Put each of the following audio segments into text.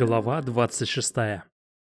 Глава 26.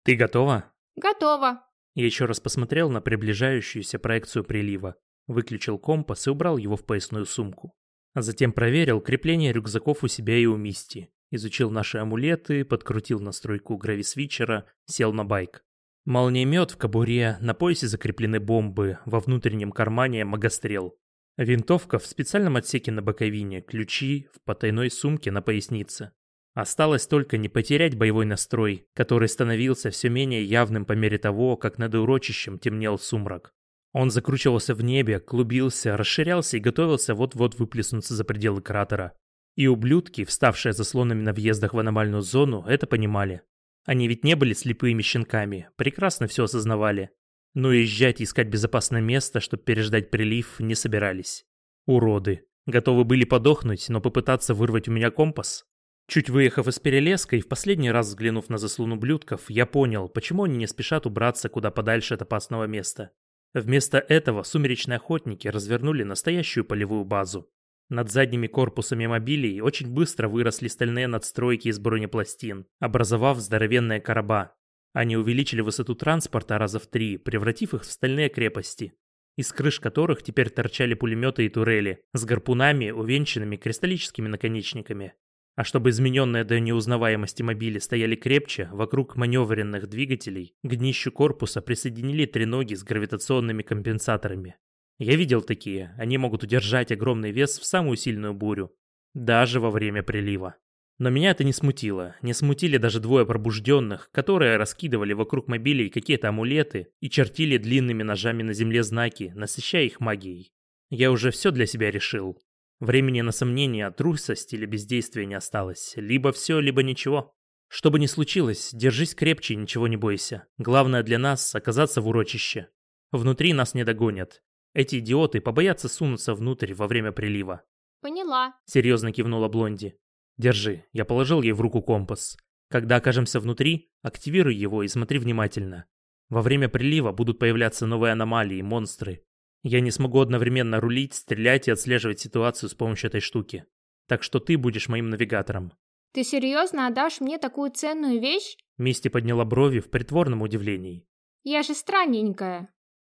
Ты готова? Готово. Я еще раз посмотрел на приближающуюся проекцию прилива, выключил компас и убрал его в поясную сумку. А затем проверил крепление рюкзаков у себя и у Мисти, изучил наши амулеты, подкрутил настройку грависвитчера, сел на байк. Молниемет в кобуре, на поясе закреплены бомбы, во внутреннем кармане магострел. Винтовка в специальном отсеке на боковине, ключи в потайной сумке на пояснице. Осталось только не потерять боевой настрой, который становился все менее явным по мере того, как над урочищем темнел сумрак. Он закручивался в небе, клубился, расширялся и готовился вот-вот выплеснуться за пределы кратера. И ублюдки, вставшие заслонами на въездах в аномальную зону, это понимали. Они ведь не были слепыми щенками, прекрасно все осознавали. Но езжать и искать безопасное место, чтобы переждать прилив, не собирались. Уроды. Готовы были подохнуть, но попытаться вырвать у меня компас? Чуть выехав из Перелеска и в последний раз взглянув на заслону блюдков, я понял, почему они не спешат убраться куда подальше от опасного места. Вместо этого сумеречные охотники развернули настоящую полевую базу. Над задними корпусами мобилей очень быстро выросли стальные надстройки из бронепластин, образовав здоровенные короба. Они увеличили высоту транспорта раза в три, превратив их в стальные крепости, из крыш которых теперь торчали пулеметы и турели, с гарпунами, увенчанными кристаллическими наконечниками. А чтобы измененные до неузнаваемости мобили стояли крепче, вокруг маневренных двигателей к днищу корпуса присоединили треноги с гравитационными компенсаторами. Я видел такие, они могут удержать огромный вес в самую сильную бурю, даже во время прилива. Но меня это не смутило, не смутили даже двое пробужденных, которые раскидывали вокруг мобилей какие-то амулеты и чертили длинными ножами на земле знаки, насыщая их магией. Я уже все для себя решил, Времени на сомнения, трусость или бездействие не осталось. Либо все, либо ничего. Что бы ни случилось, держись крепче ничего не бойся. Главное для нас – оказаться в урочище. Внутри нас не догонят. Эти идиоты побоятся сунуться внутрь во время прилива. Поняла. Серьезно кивнула Блонди. Держи, я положил ей в руку компас. Когда окажемся внутри, активируй его и смотри внимательно. Во время прилива будут появляться новые аномалии, монстры. Я не смогу одновременно рулить, стрелять и отслеживать ситуацию с помощью этой штуки. Так что ты будешь моим навигатором. Ты серьезно отдашь мне такую ценную вещь? Мисти подняла брови в притворном удивлении. Я же странненькая.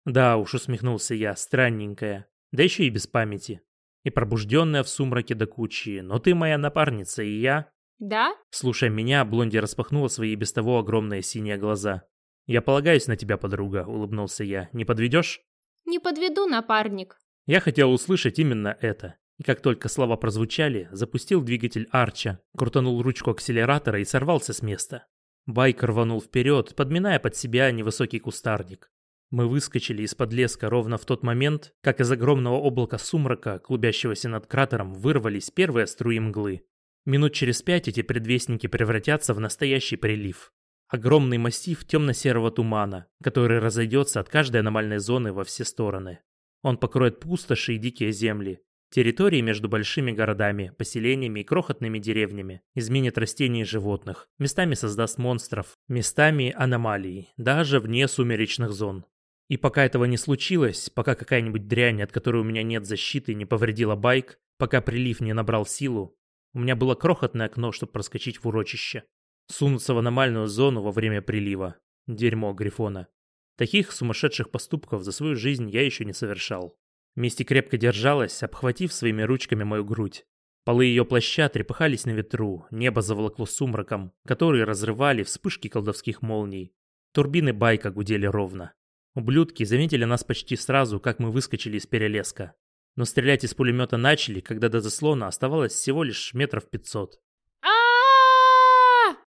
Да уж, усмехнулся я, странненькая. Да еще и без памяти. И пробужденная в сумраке до кучи. Но ты моя напарница, и я... Да? Слушая меня, Блонди распахнула свои без того огромные синие глаза. «Я полагаюсь на тебя, подруга», — улыбнулся я. «Не подведешь?» Не подведу, напарник. Я хотел услышать именно это. И как только слова прозвучали, запустил двигатель Арча, крутанул ручку акселератора и сорвался с места. Байк рванул вперед, подминая под себя невысокий кустарник. Мы выскочили из-под леска ровно в тот момент, как из огромного облака сумрака, клубящегося над кратером, вырвались первые струи мглы. Минут через пять эти предвестники превратятся в настоящий прилив. Огромный массив темно-серого тумана, который разойдется от каждой аномальной зоны во все стороны. Он покроет пустоши и дикие земли, территории между большими городами, поселениями и крохотными деревнями, изменит растений и животных, местами создаст монстров, местами аномалий, даже вне сумеречных зон. И пока этого не случилось, пока какая-нибудь дрянь, от которой у меня нет защиты, не повредила байк, пока прилив не набрал силу, у меня было крохотное окно, чтобы проскочить в урочище. Сунуться в аномальную зону во время прилива. Дерьмо Грифона. Таких сумасшедших поступков за свою жизнь я еще не совершал. Мисти крепко держалась, обхватив своими ручками мою грудь. Полы ее плаща трепыхались на ветру, небо заволокло сумраком, который разрывали вспышки колдовских молний. Турбины байка гудели ровно. Ублюдки заметили нас почти сразу, как мы выскочили из перелеска. Но стрелять из пулемета начали, когда до заслона оставалось всего лишь метров пятьсот.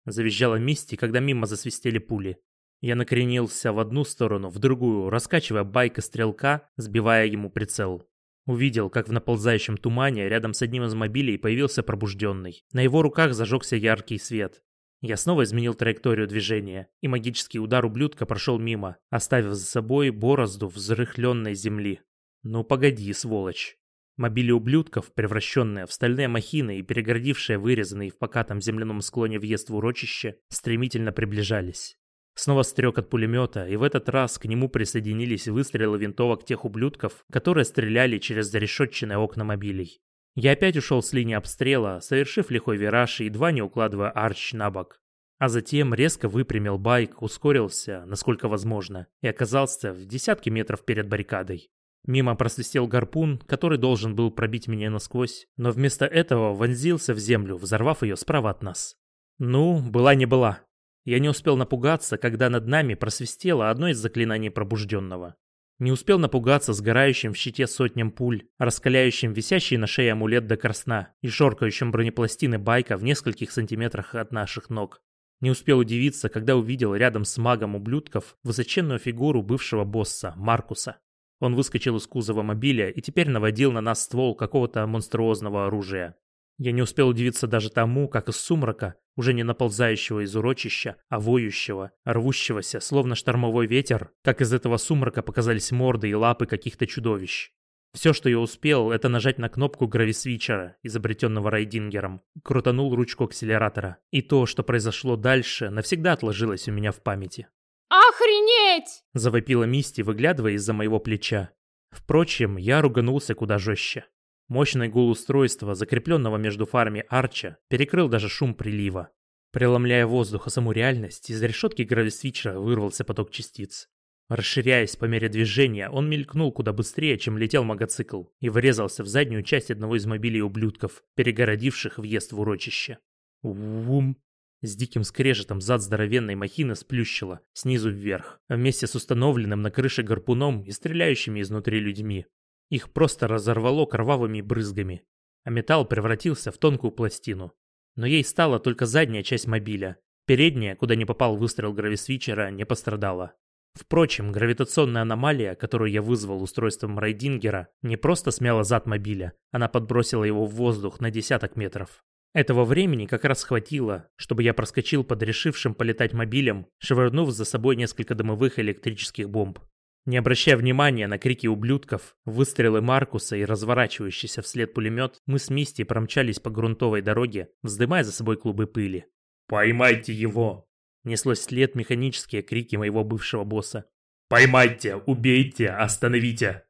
Завизжала Мисти, когда мимо засвистели пули. Я накренился в одну сторону, в другую, раскачивая байка стрелка, сбивая ему прицел. Увидел, как в наползающем тумане рядом с одним из мобилей появился пробужденный. На его руках зажегся яркий свет. Я снова изменил траекторию движения, и магический удар ублюдка прошел мимо, оставив за собой борозду взрыхленной земли. «Ну погоди, сволочь!» Мобили ублюдков, превращенные в стальные махины и перегородившие вырезанный в покатом земляном склоне въезд в урочище, стремительно приближались. Снова стрек от пулемета, и в этот раз к нему присоединились выстрелы винтовок тех ублюдков, которые стреляли через зарешетченные окна мобилей. Я опять ушел с линии обстрела, совершив лихой вираж и едва не укладывая арч на бок. А затем резко выпрямил байк, ускорился, насколько возможно, и оказался в десятке метров перед баррикадой. Мимо просвистел гарпун, который должен был пробить меня насквозь, но вместо этого вонзился в землю, взорвав ее справа от нас. Ну, была не была. Я не успел напугаться, когда над нами просвистело одно из заклинаний пробужденного. Не успел напугаться сгорающим в щите сотням пуль, раскаляющим висящий на шее амулет до красна и шоркающим бронепластины байка в нескольких сантиметрах от наших ног. Не успел удивиться, когда увидел рядом с магом ублюдков высоченную фигуру бывшего босса, Маркуса. Он выскочил из кузова мобиля и теперь наводил на нас ствол какого-то монструозного оружия. Я не успел удивиться даже тому, как из сумрака, уже не наползающего из урочища, а воющего, рвущегося, словно штормовой ветер, как из этого сумрака показались морды и лапы каких-то чудовищ. Все, что я успел, это нажать на кнопку грависвичера, изобретенного Райдингером, крутанул ручку акселератора. И то, что произошло дальше, навсегда отложилось у меня в памяти. «Охренеть!» – завопила Мисти, выглядывая из-за моего плеча. Впрочем, я руганулся куда жестче. Мощный гул устройства, закрепленного между фарами Арча, перекрыл даже шум прилива. Преломляя воздух о саму реальность, из решетки грависвичера вырвался поток частиц. Расширяясь по мере движения, он мелькнул куда быстрее, чем летел мотоцикл, и врезался в заднюю часть одного из мобилей ублюдков, перегородивших въезд в урочище. Вум! С диким скрежетом зад здоровенной махины сплющило, снизу вверх, вместе с установленным на крыше гарпуном и стреляющими изнутри людьми. Их просто разорвало кровавыми брызгами, а металл превратился в тонкую пластину. Но ей стала только задняя часть мобиля. Передняя, куда не попал выстрел грависвичера, не пострадала. Впрочем, гравитационная аномалия, которую я вызвал устройством Райдингера, не просто смяла зад мобиля, она подбросила его в воздух на десяток метров. Этого времени как раз хватило, чтобы я проскочил под решившим полетать мобилем, швырнув за собой несколько дымовых электрических бомб. Не обращая внимания на крики ублюдков, выстрелы Маркуса и разворачивающийся вслед пулемет, мы с Мисти промчались по грунтовой дороге, вздымая за собой клубы пыли. «Поймайте его!» Неслось след механические крики моего бывшего босса. «Поймайте! Убейте! Остановите!»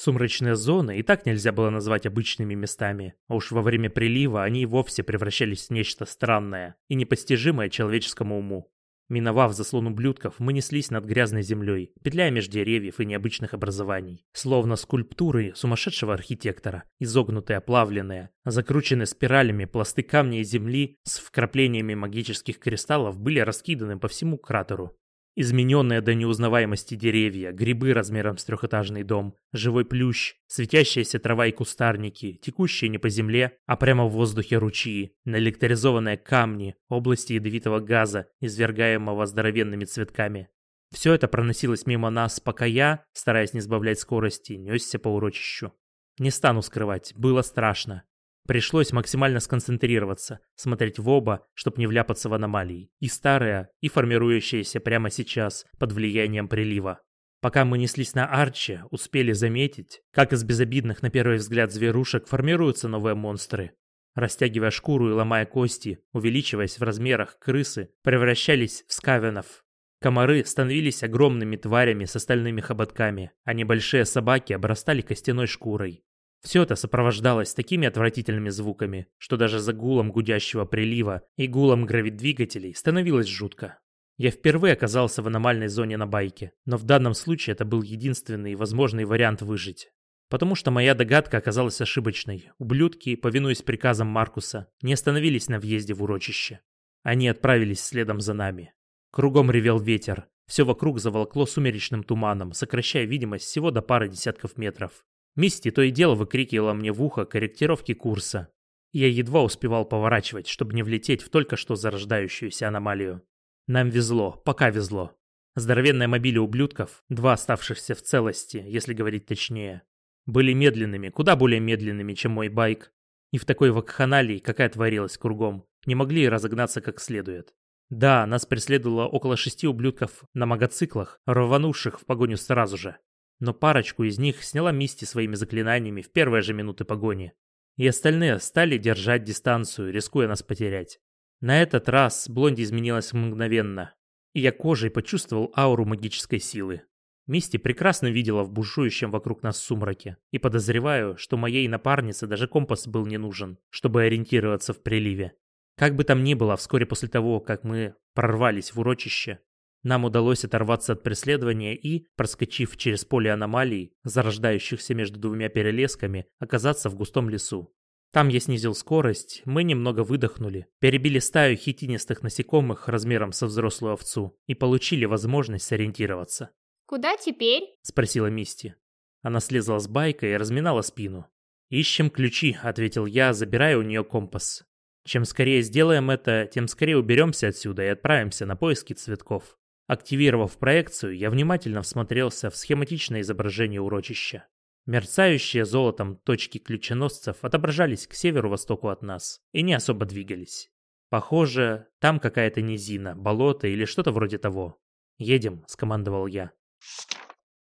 Сумрачные зоны и так нельзя было назвать обычными местами, а уж во время прилива они и вовсе превращались в нечто странное и непостижимое человеческому уму. Миновав заслон ублюдков, мы неслись над грязной землей, петляя меж деревьев и необычных образований. Словно скульптуры сумасшедшего архитектора, изогнутые, оплавленные, закрученные спиралями пласты камня и земли с вкраплениями магических кристаллов были раскиданы по всему кратеру. Измененные до неузнаваемости деревья, грибы размером с трехэтажный дом, живой плющ, светящаяся трава и кустарники, текущие не по земле, а прямо в воздухе ручьи, наэлектризованные камни, области ядовитого газа, извергаемого здоровенными цветками. Все это проносилось мимо нас, пока я, стараясь не сбавлять скорости, несся по урочищу. Не стану скрывать, было страшно. Пришлось максимально сконцентрироваться, смотреть в оба, чтобы не вляпаться в аномалии. И старая, и формирующаяся прямо сейчас, под влиянием прилива. Пока мы неслись на Арче, успели заметить, как из безобидных на первый взгляд зверушек формируются новые монстры. Растягивая шкуру и ломая кости, увеличиваясь в размерах, крысы превращались в скавенов. Комары становились огромными тварями с остальными хоботками, а небольшие собаки обрастали костяной шкурой. Все это сопровождалось такими отвратительными звуками, что даже за гулом гудящего прилива и гулом гравидвигателей становилось жутко. Я впервые оказался в аномальной зоне на байке, но в данном случае это был единственный возможный вариант выжить. Потому что моя догадка оказалась ошибочной. Ублюдки, повинуясь приказам Маркуса, не остановились на въезде в урочище. Они отправились следом за нами. Кругом ревел ветер. Все вокруг заволокло сумеречным туманом, сокращая видимость всего до пары десятков метров. Мисти то и дело выкрикивала мне в ухо корректировки курса. Я едва успевал поворачивать, чтобы не влететь в только что зарождающуюся аномалию. Нам везло, пока везло. Здоровенные мобили ублюдков, два оставшихся в целости, если говорить точнее, были медленными, куда более медленными, чем мой байк. И в такой вакханалии, какая творилась кругом, не могли разогнаться как следует. Да, нас преследовало около шести ублюдков на мотоциклах, рванувших в погоню сразу же но парочку из них сняла Мисти своими заклинаниями в первые же минуты погони. И остальные стали держать дистанцию, рискуя нас потерять. На этот раз Блонди изменилась мгновенно, и я кожей почувствовал ауру магической силы. Мисти прекрасно видела в бушующем вокруг нас сумраке, и подозреваю, что моей напарнице даже компас был не нужен, чтобы ориентироваться в приливе. Как бы там ни было, вскоре после того, как мы прорвались в урочище, нам удалось оторваться от преследования и, проскочив через поле аномалий, зарождающихся между двумя перелесками, оказаться в густом лесу. Там я снизил скорость, мы немного выдохнули, перебили стаю хитинистых насекомых размером со взрослую овцу и получили возможность сориентироваться. Куда теперь? Спросила Мисти. Она слезла с байка и разминала спину. «Ищем ключи», — ответил я, забирая у нее компас. «Чем скорее сделаем это, тем скорее уберемся отсюда и отправимся на поиски цветков». Активировав проекцию, я внимательно всмотрелся в схематичное изображение урочища. Мерцающие золотом точки ключеносцев отображались к северу-востоку от нас и не особо двигались. Похоже, там какая-то низина, болото или что-то вроде того. «Едем», — скомандовал я.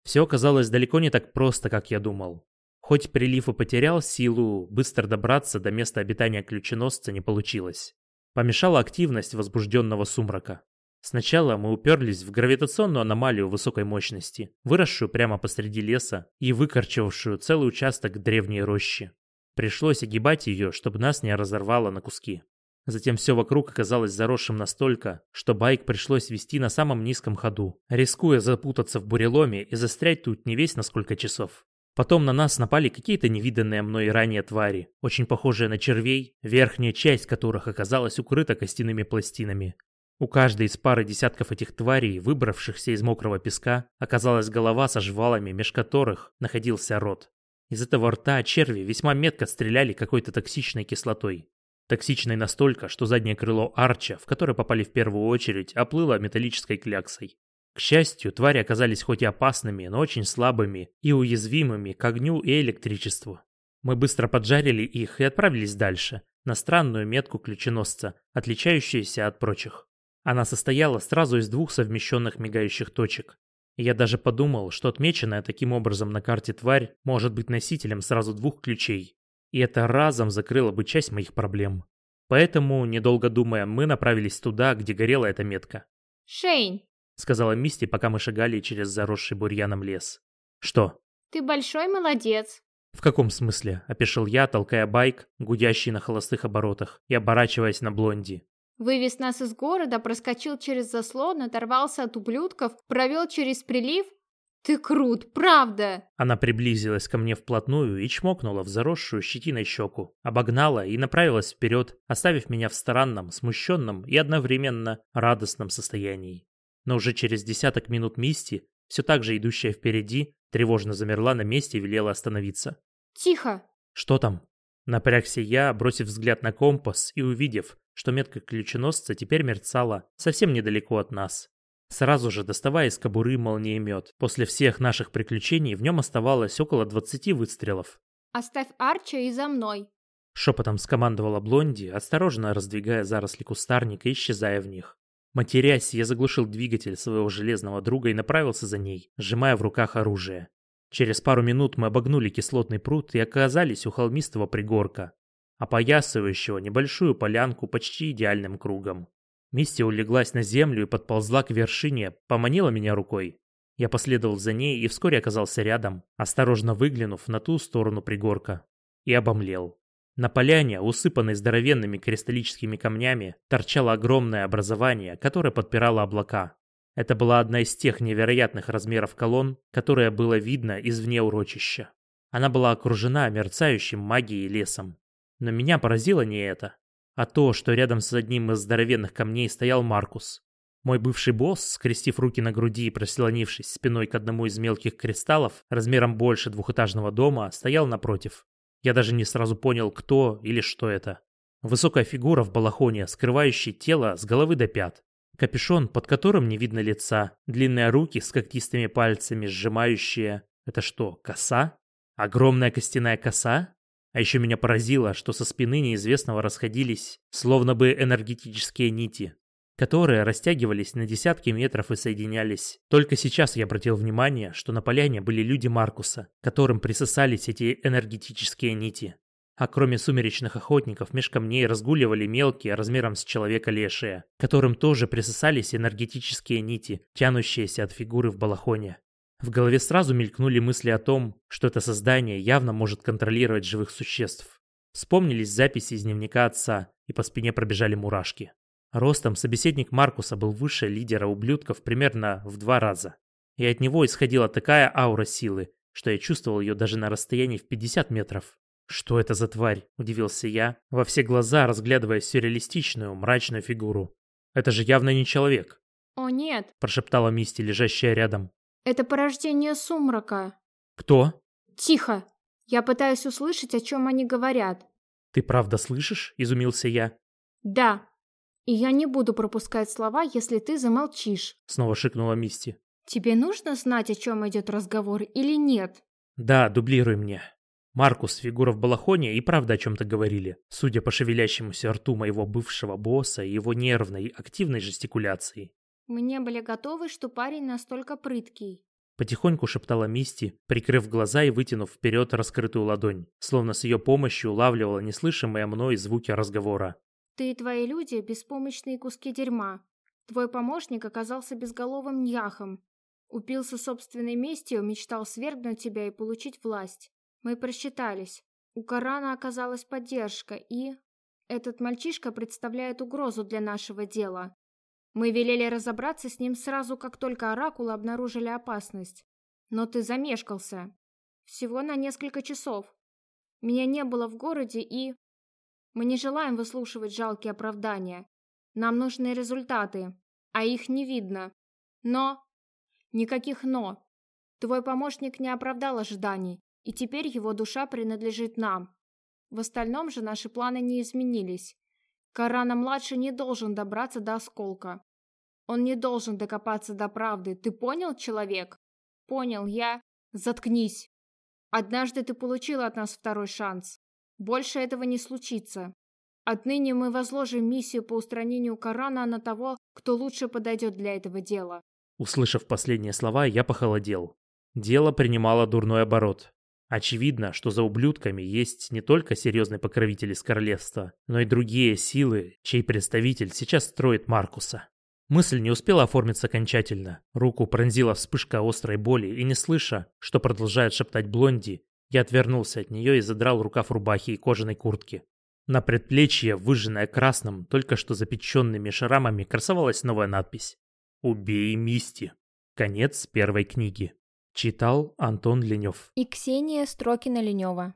Все оказалось далеко не так просто, как я думал. Хоть прилив и потерял силу, быстро добраться до места обитания ключеносца не получилось. Помешала активность возбужденного сумрака. Сначала мы уперлись в гравитационную аномалию высокой мощности, выросшую прямо посреди леса и выкорчевавшую целый участок древней рощи. Пришлось огибать ее, чтобы нас не разорвало на куски. Затем все вокруг оказалось заросшим настолько, что байк пришлось вести на самом низком ходу, рискуя запутаться в буреломе и застрять тут не весь на сколько часов. Потом на нас напали какие-то невиданные мной ранее твари, очень похожие на червей, верхняя часть которых оказалась укрыта костяными пластинами. У каждой из пары десятков этих тварей, выбравшихся из мокрого песка, оказалась голова со жвалами, меж которых находился рот. Из этого рта черви весьма метко стреляли какой-то токсичной кислотой. Токсичной настолько, что заднее крыло Арча, в которое попали в первую очередь, оплыло металлической кляксой. К счастью, твари оказались хоть и опасными, но очень слабыми и уязвимыми к огню и электричеству. Мы быстро поджарили их и отправились дальше, на странную метку ключеносца, отличающуюся от прочих. Она состояла сразу из двух совмещенных мигающих точек. я даже подумал, что отмеченная таким образом на карте тварь может быть носителем сразу двух ключей. И это разом закрыло бы часть моих проблем. Поэтому, недолго думая, мы направились туда, где горела эта метка. Шейн, сказала Мисти, пока мы шагали через заросший бурьяном лес. Что? Ты большой молодец. В каком смысле? Опешил я, толкая байк, гудящий на холостых оборотах, и оборачиваясь на блонди. Вывез нас из города, проскочил через заслон, оторвался от ублюдков, провел через прилив. Ты крут, правда!» Она приблизилась ко мне вплотную и чмокнула в заросшую щетиной щеку, обогнала и направилась вперед, оставив меня в странном, смущенном и одновременно радостном состоянии. Но уже через десяток минут Мисти, все так же идущая впереди, тревожно замерла на месте и велела остановиться. «Тихо!» «Что там?» Напрягся я, бросив взгляд на компас и увидев, что метка ключеносца теперь мерцала совсем недалеко от нас. Сразу же доставая из кобуры молниемет. После всех наших приключений в нем оставалось около 20 выстрелов. «Оставь Арча и за мной!» Шепотом скомандовала Блонди, осторожно раздвигая заросли кустарника и исчезая в них. Матерясь, я заглушил двигатель своего железного друга и направился за ней, сжимая в руках оружие. Через пару минут мы обогнули кислотный пруд и оказались у холмистого пригорка, опоясывающего небольшую полянку почти идеальным кругом. Мисти улеглась на землю и подползла к вершине, поманила меня рукой. Я последовал за ней и вскоре оказался рядом, осторожно выглянув на ту сторону пригорка. И обомлел. На поляне, усыпанной здоровенными кристаллическими камнями, торчало огромное образование, которое подпирало облака. Это была одна из тех невероятных размеров колонн, которая было видно извне урочища. Она была окружена мерцающим магией лесом. Но меня поразило не это, а то, что рядом с одним из здоровенных камней стоял Маркус. Мой бывший босс, скрестив руки на груди и прислонившись спиной к одному из мелких кристаллов, размером больше двухэтажного дома, стоял напротив. Я даже не сразу понял, кто или что это. Высокая фигура в балахоне, скрывающая тело с головы до пят. Капюшон, под которым не видно лица. Длинные руки с когтистыми пальцами, сжимающие... Это что, коса? Огромная костяная коса? А еще меня поразило, что со спины неизвестного расходились, словно бы энергетические нити, которые растягивались на десятки метров и соединялись. Только сейчас я обратил внимание, что на поляне были люди Маркуса, которым присосались эти энергетические нити. А кроме сумеречных охотников, меж камней разгуливали мелкие, размером с человека лешие, которым тоже присосались энергетические нити, тянущиеся от фигуры в балахоне. В голове сразу мелькнули мысли о том, что это создание явно может контролировать живых существ. Вспомнились записи из дневника отца, и по спине пробежали мурашки. Ростом собеседник Маркуса был выше лидера ублюдков примерно в два раза. И от него исходила такая аура силы, что я чувствовал ее даже на расстоянии в 50 метров. «Что это за тварь?» – удивился я, во все глаза разглядывая сюрреалистичную, мрачную фигуру. «Это же явно не человек», «О нет, – прошептала Мисти, лежащая рядом. Это порождение сумрака». «Кто?» «Тихо! Я пытаюсь услышать, о чем они говорят». «Ты правда слышишь?» – изумился я. «Да. И я не буду пропускать слова, если ты замолчишь. Снова шикнула Мисти. Тебе нужно знать, о чем идет разговор или нет?» «Да, дублируй мне». Маркус, фигура в балахоне, и правда о чем-то говорили, судя по шевелящемуся рту моего бывшего босса и его нервной, активной жестикуляции. Мы не были готовы, что парень настолько прыткий. Потихоньку шептала Мисти, прикрыв глаза и вытянув вперед раскрытую ладонь, словно с ее помощью улавливала неслышимые мной звуки разговора. Ты и твои люди – беспомощные куски дерьма. Твой помощник оказался безголовым няхом. Упился собственной местью, мечтал свергнуть тебя и получить власть. Мы просчитались. У Корана оказалась поддержка, и... Этот мальчишка представляет угрозу для нашего дела. Мы велели разобраться с ним сразу, как только оракулы обнаружили опасность. Но ты замешкался. Всего на несколько часов. Меня не было в городе и... Мы не желаем выслушивать жалкие оправдания. Нам нужны результаты, а их не видно. Но... Никаких «но». Твой помощник не оправдал ожиданий, и теперь его душа принадлежит нам. В остальном же наши планы не изменились. Карана-младший не должен добраться до осколка. Он не должен докопаться до правды. Ты понял, человек? Понял я. Заткнись. Однажды ты получил от нас второй шанс. Больше этого не случится. Отныне мы возложим миссию по устранению Корана на того, кто лучше подойдет для этого дела. Услышав последние слова, я похолодел. Дело принимало дурной оборот. Очевидно, что за ублюдками есть не только серьезный покровитель из королевства, но и другие силы, чей представитель сейчас строит Маркуса. Мысль не успела оформиться окончательно. Руку пронзила вспышка острой боли, и не слыша, что продолжает шептать Блонди, я отвернулся от нее и задрал рукав рубахи и кожаной куртки. На предплечье, выжженное красным, только что запеченными шрамами, красовалась новая надпись. «Убей Мисти». Конец первой книги. Читал Антон Ленев. И Ксения Строкина-Ленева.